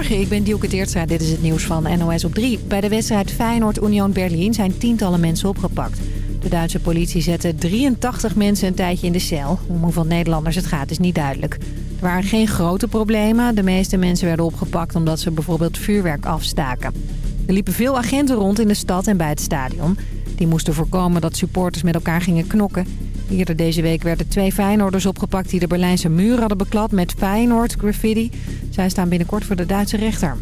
Goedemorgen, ik ben Dielke Teertstra. Dit is het nieuws van NOS op 3. Bij de wedstrijd Feyenoord-Union Berlin zijn tientallen mensen opgepakt. De Duitse politie zette 83 mensen een tijdje in de cel. Om hoeveel Nederlanders het gaat is niet duidelijk. Er waren geen grote problemen. De meeste mensen werden opgepakt omdat ze bijvoorbeeld vuurwerk afstaken. Er liepen veel agenten rond in de stad en bij het stadion. Die moesten voorkomen dat supporters met elkaar gingen knokken. Eerder deze week werden twee Feyenoorders opgepakt die de Berlijnse muur hadden beklad met Feyenoord graffiti. Zij staan binnenkort voor de Duitse rechter.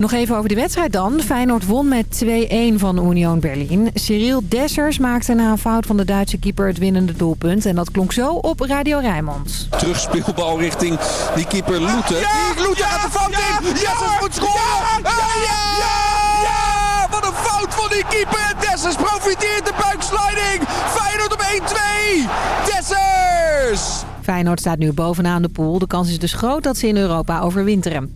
Nog even over de wedstrijd dan. Feyenoord won met 2-1 van Union Berlin. Cyril Dessers maakte na een fout van de Duitse keeper het winnende doelpunt. En dat klonk zo op Radio Rijnmond. Terugspeelbal richting die keeper Loete. Ja, Loete gaat de fout in. Dessers moet scoren. Ja, ja, Wat een fout van die keeper. Dessers profiteert de buiksliding. Feyenoord op 1-2. Dessers. Feyenoord staat nu bovenaan de pool. De kans is dus groot dat ze in Europa overwinteren.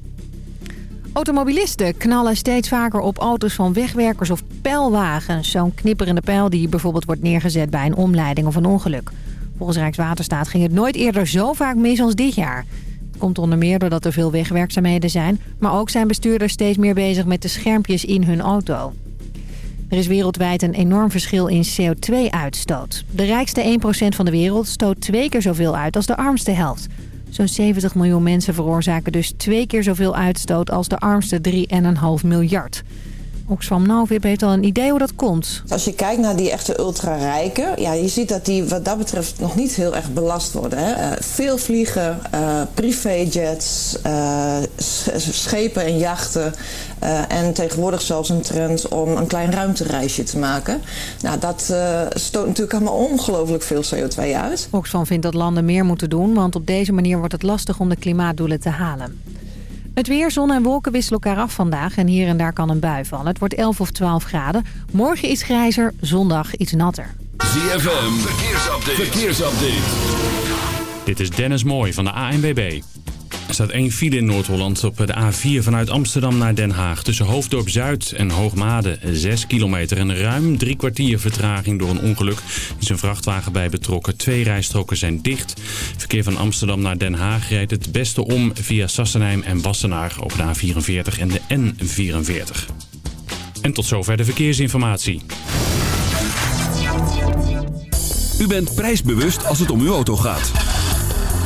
Automobilisten knallen steeds vaker op auto's van wegwerkers of pijlwagens. Zo'n knipperende pijl die bijvoorbeeld wordt neergezet bij een omleiding of een ongeluk. Volgens Rijkswaterstaat ging het nooit eerder zo vaak mis als dit jaar. Het komt onder meer doordat er veel wegwerkzaamheden zijn... maar ook zijn bestuurders steeds meer bezig met de schermpjes in hun auto. Er is wereldwijd een enorm verschil in CO2-uitstoot. De rijkste 1% van de wereld stoot twee keer zoveel uit als de armste helft... Zo'n 70 miljoen mensen veroorzaken dus twee keer zoveel uitstoot als de armste 3,5 miljard. Oxfam Novib heeft al een idee hoe dat komt. Als je kijkt naar die echte ultrarijken, ja, je ziet dat die wat dat betreft nog niet heel erg belast worden. Hè. Uh, veel vliegen, uh, privéjets, uh, schepen en jachten. en tegenwoordig zelfs een trend om een klein ruimtereisje te maken. Nou, dat stoot natuurlijk allemaal ongelooflijk veel CO2 uit. Oxfam vindt dat landen meer moeten doen, want op deze manier wordt het lastig om de klimaatdoelen te halen. Het weer, zon en wolken wisselen elkaar af vandaag en hier en daar kan een bui vallen. Het wordt 11 of 12 graden. Morgen iets grijzer, zondag iets natter. ZFM, verkeersupdate. verkeersupdate. Dit is Dennis Mooij van de ANWB. Er staat één file in Noord-Holland op de A4 vanuit Amsterdam naar Den Haag. Tussen Hoofddorp Zuid en Hoogmade 6 kilometer. En ruim drie kwartier vertraging door een ongeluk. Er is een vrachtwagen bij betrokken. Twee rijstroken zijn dicht. Verkeer van Amsterdam naar Den Haag rijdt het beste om via Sassenheim en Wassenaar over de A44 en de N44. En tot zover de verkeersinformatie. U bent prijsbewust als het om uw auto gaat.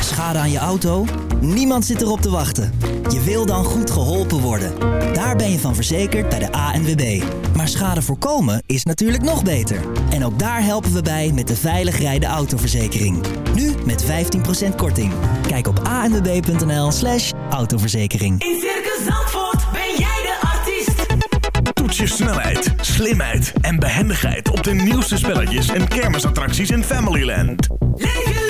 Schade aan je auto? Niemand zit erop te wachten. Je wil dan goed geholpen worden. Daar ben je van verzekerd bij de ANWB. Maar schade voorkomen is natuurlijk nog beter. En ook daar helpen we bij met de veilig rijden autoverzekering. Nu met 15% korting. Kijk op anwb.nl slash autoverzekering. In Circus Zandvoort ben jij de artiest. Toets je snelheid, slimheid en behendigheid op de nieuwste spelletjes en kermisattracties in Familyland. Leef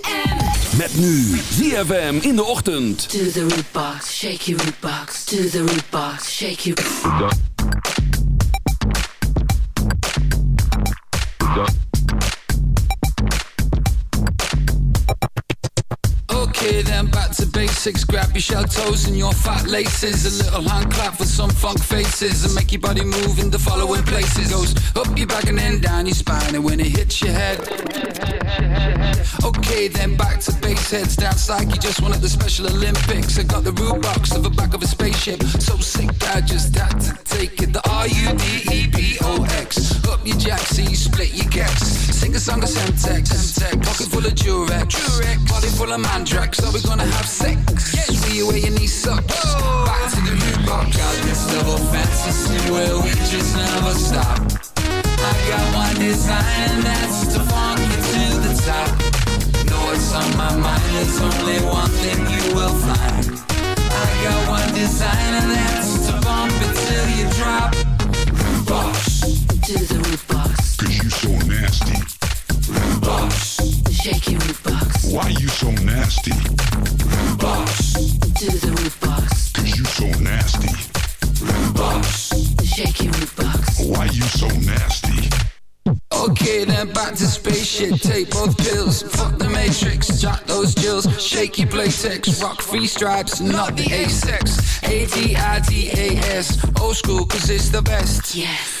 Met nu ZFM in de ochtend. To the root box, shake your root box. To the root box, shake your. Basics. Grab your shell toes and your fat laces. A little hand clap for some funk faces and make your body move in the following places. Goes up your back and then down your spine, and when it hits your head. Okay, then back to base heads down psych. You just wanted the Special Olympics. I got the root box of the back of a spaceship. So sick, I just had to take it. The R U D E B O X. Up your jack, so you split your gex. Sing a song of. Semtex. Pocket full of Durex. Durex. Body full of Mandrax. Are we gonna have sex? See you where your knees suck. Back to the box. Got this double fantasy where we just never stop. I got one design, and that's to funk you to the top. Know what's on my mind, there's only one thing you will find. I got one design, and that's to bump it till you drop. Roof box. To the roof box. Cause you so nasty. Roof box. Shake your roof box. Why you so nasty? Roof box. To the roof box. Cause you so nasty. Roof box. Shake your roof box. Why you so nasty? Okay, then back to spaceship. Take both pills. Fuck the matrix. Jack those jills. Shaky playtex. Rock free stripes. Not the A-sex. A-D-I-D-A-S. Old school, cause it's the best. Yes.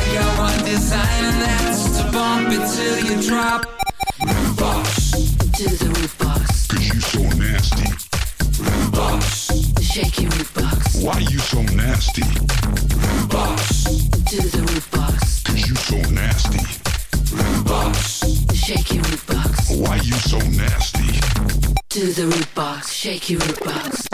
I got one design and that's to bump it till you drop. Roof box, To the roof box. Cause you so nasty. roof box, Shake your roof box. Why you so nasty? roof box, To the roof box. Cause you so nasty. roof box. Shake your roof box. Why you so nasty? To the roof box. Shake your roof box.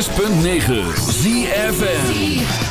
106.9 ZFN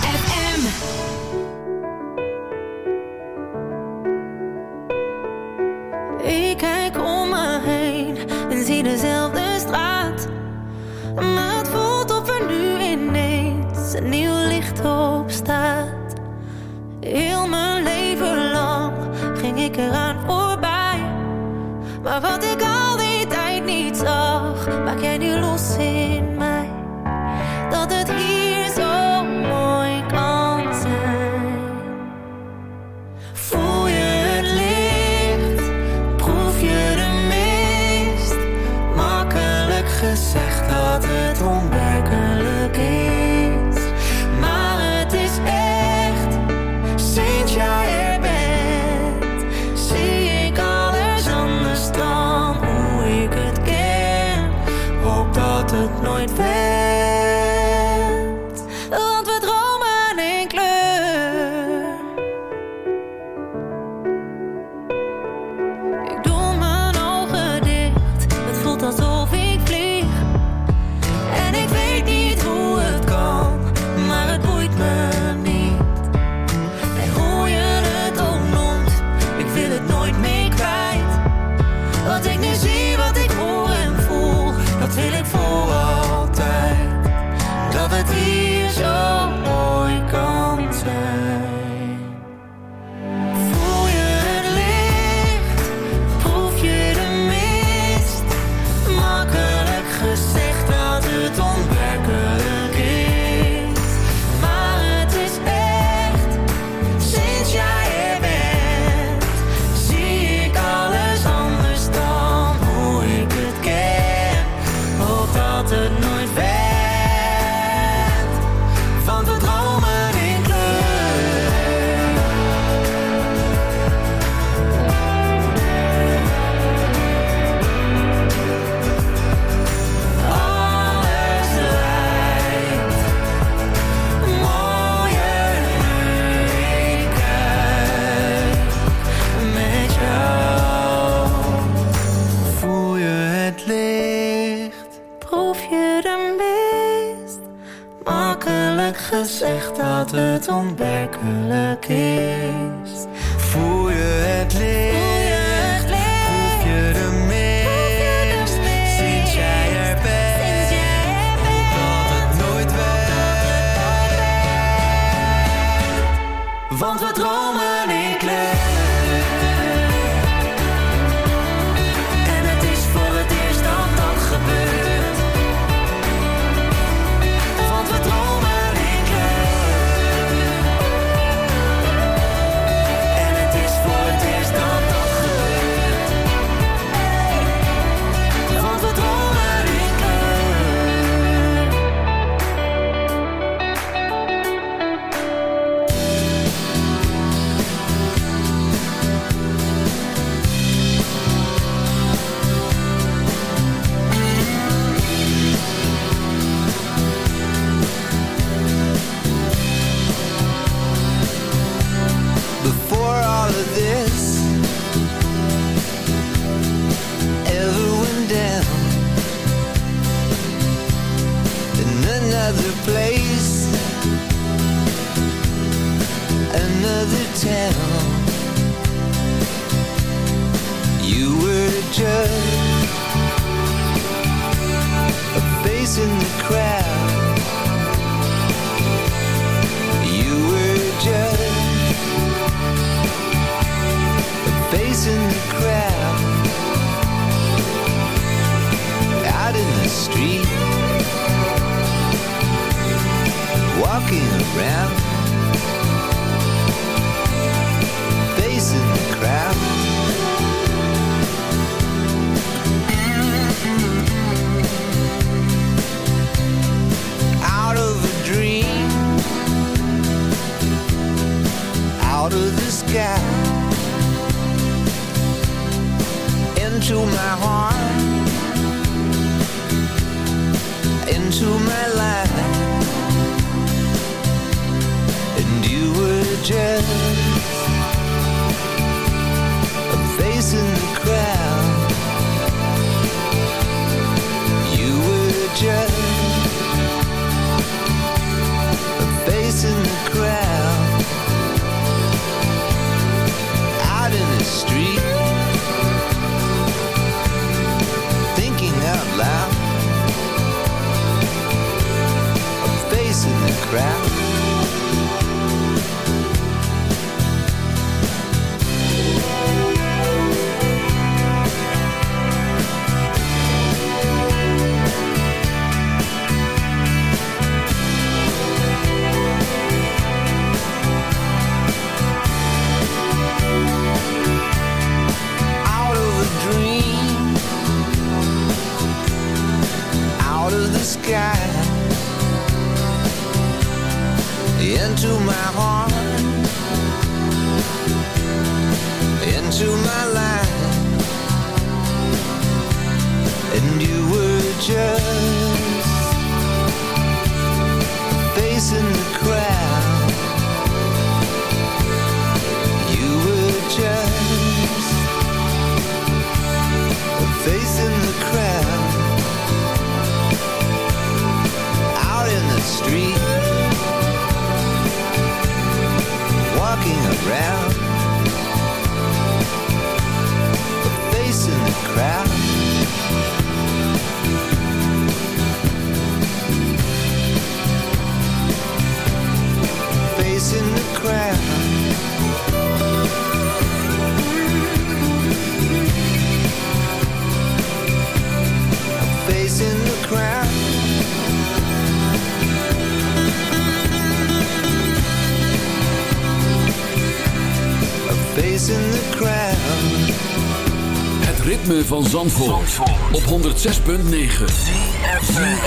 van Zandvoort, op 106.9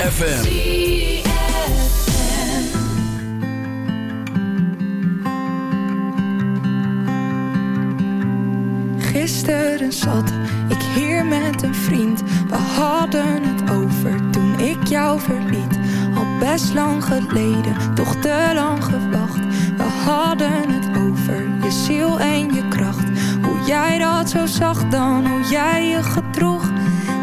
FM. Gisteren zat ik hier met een vriend. We hadden het over toen ik jou verliet. Al best lang geleden, toch te lang zo zag dan, hoe jij je gedroeg.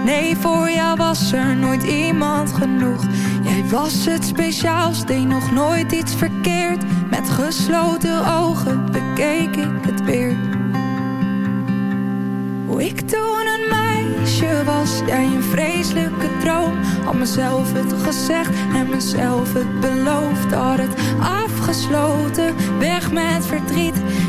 Nee, voor jou was er nooit iemand genoeg. Jij was het speciaals, deed nog nooit iets verkeerd. Met gesloten ogen bekeek ik het weer. Hoe ik toen een meisje was, jij een vreselijke droom. Had mezelf het gezegd en mezelf het beloofd. Had het afgesloten, weg met verdriet.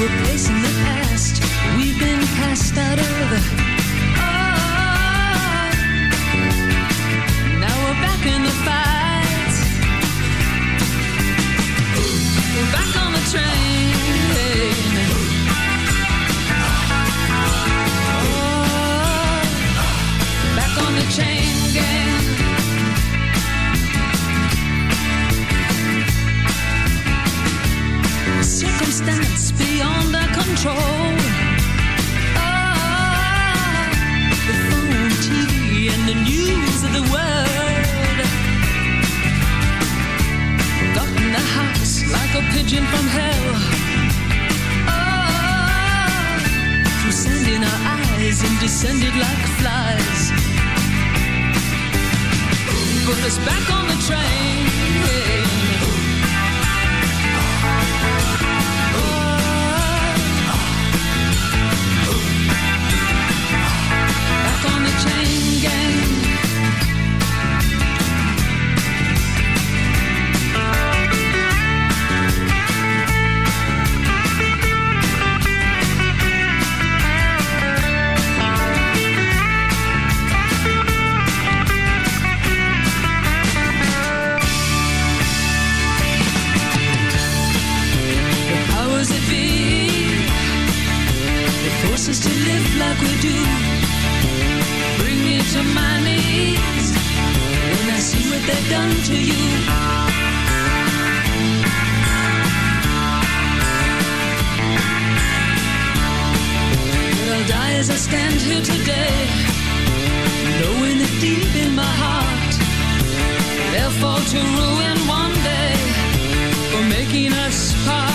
In the past we've been cast out of. To ruin one day for making us part.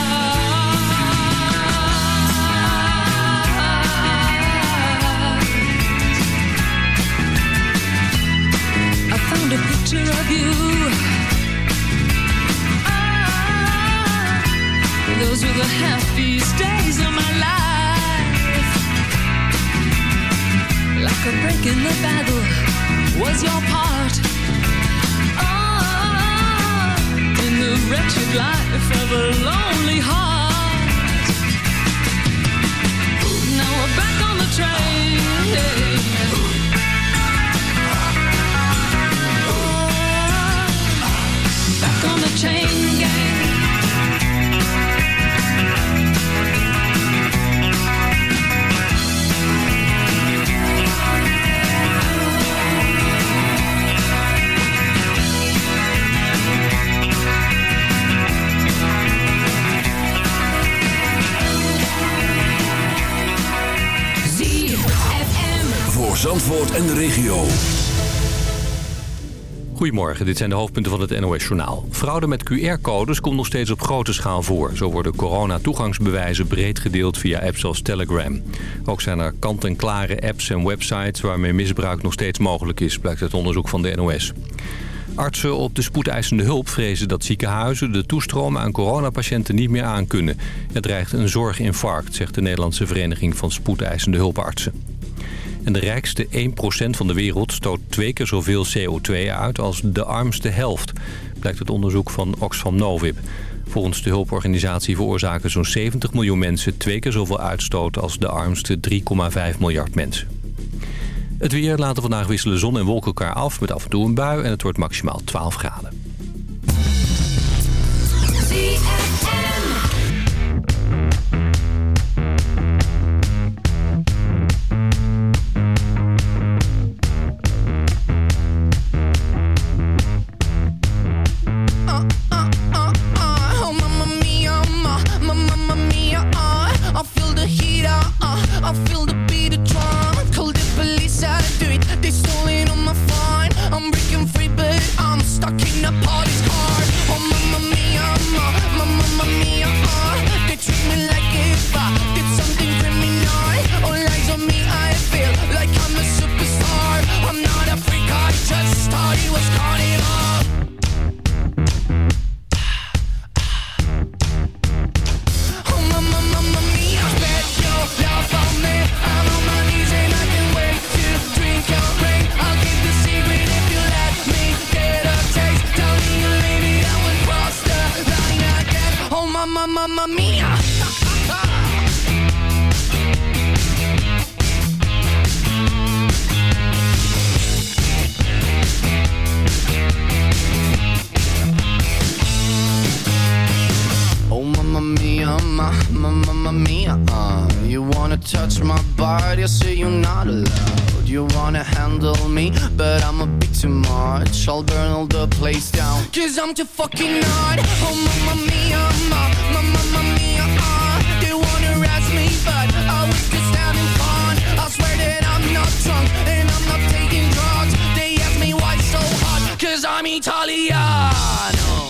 I found a picture of you. Ah, those were the happiest days of my life. Like a break in the battle was your. Goedemorgen, dit zijn de hoofdpunten van het NOS-journaal. Fraude met QR-codes komt nog steeds op grote schaal voor. Zo worden corona-toegangsbewijzen breed gedeeld via apps als Telegram. Ook zijn er kant-en-klare apps en websites waarmee misbruik nog steeds mogelijk is... blijkt uit onderzoek van de NOS. Artsen op de spoedeisende hulp vrezen dat ziekenhuizen de toestroom aan coronapatiënten niet meer aankunnen. Het dreigt een zorginfarct, zegt de Nederlandse Vereniging van Spoedeisende Hulpartsen. En de rijkste 1% van de wereld stoot twee keer zoveel CO2 uit als de armste helft, blijkt uit onderzoek van Oxfam Novib. Volgens de hulporganisatie veroorzaken zo'n 70 miljoen mensen twee keer zoveel uitstoot als de armste 3,5 miljard mensen. Het weer laten vandaag wisselen zon en wolken elkaar af met af en toe een bui en het wordt maximaal 12 graden. I'm Italiano.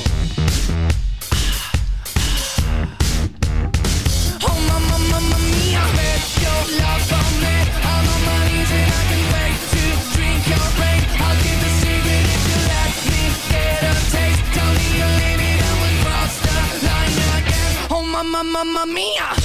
Oh, mamma, mamma mia, bet your love on me. I'm on my knees and I can wait to drink your brain. I'll give the secret if you let me get a taste. Don't need a limit, I will cross the line again. Oh, mamma, mamma mia.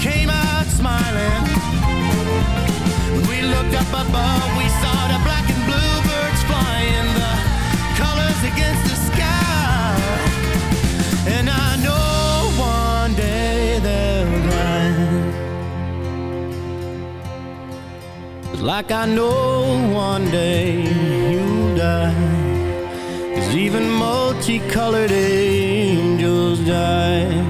came out smiling. When we looked up above, we saw the black and blue birds flying, the colors against the sky. And I know one day they'll die. Like I know one day you'll die. Cause even multicolored angels die.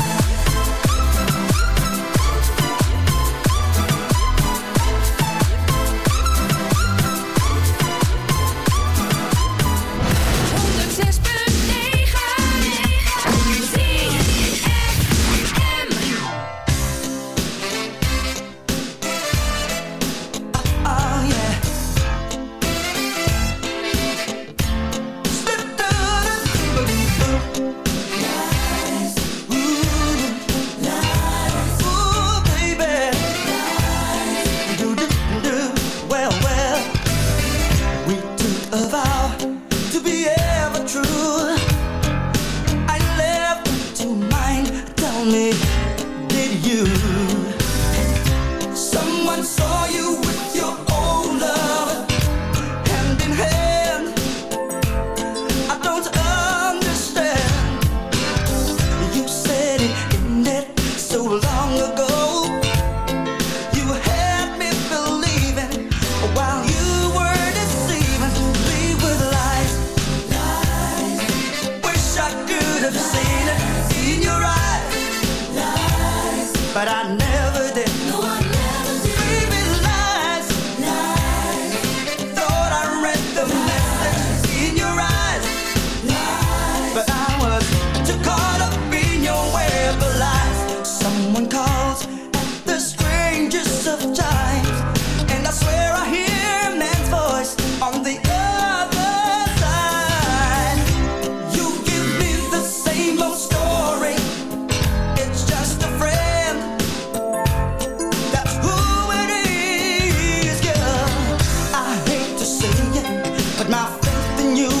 my faith in you.